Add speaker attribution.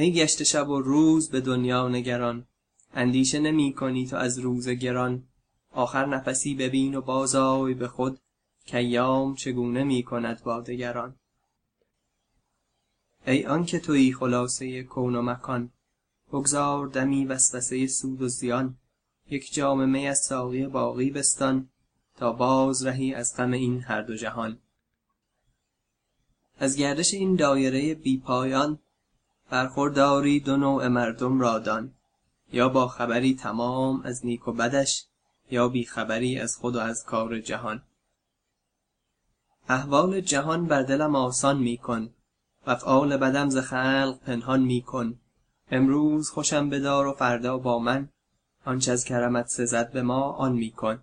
Speaker 1: ای گشت شب و روز به دنیا نگران. اندیشه نمی کنی تو از روز گران. آخر نفسی ببین و بازآی به خود. کایام چگونه می کند با دگران؟ ای آنک تویی خلاصه کون و مکان بگذار دمی وسوسه سود و زیان. یک جام می از ساقی باقی بستان تا بازرهی از غم این هر دو جهان. از گردش این دایره بی پایان برخورداری دو نوع مردم را دان. یا باخبری تمام از نیک و بدش یا بی خبری از خود و از کار جهان. احوال جهان بر دلم آسان می کن. و افعال بدم ز خلق پنهان می کن. امروز خوشم بدار و فردا با من. آنچ از کرمت سزد به ما آن می کن.